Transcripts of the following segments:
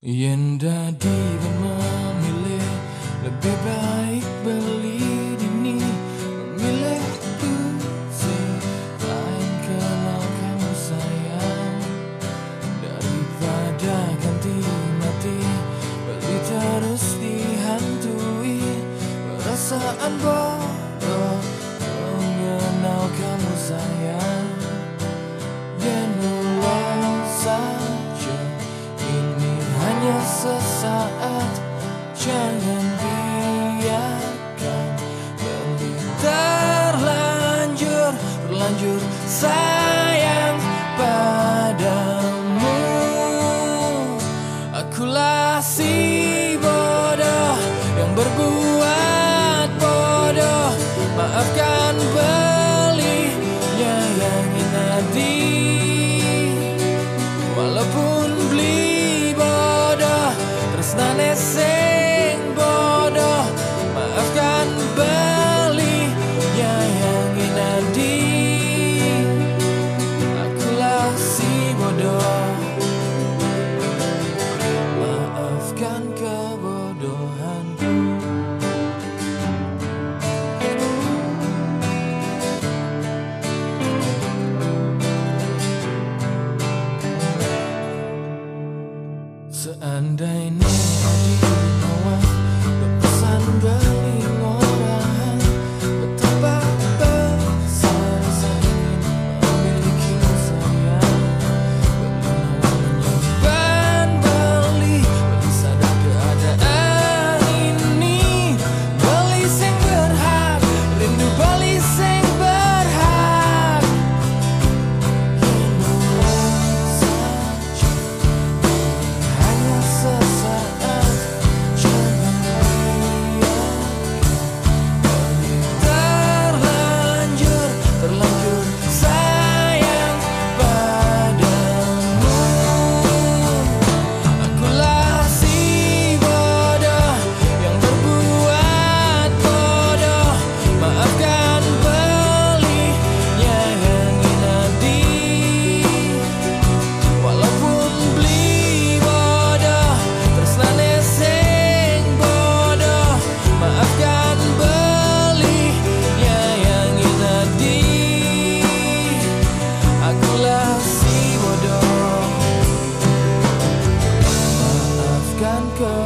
Yen dadi memilih lebih baik beli dini. Memilih sing lain kenal kamu sayang. Daripada ganti mati beli terus dihantui. Perasaan bodoh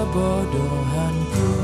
kebodohanku.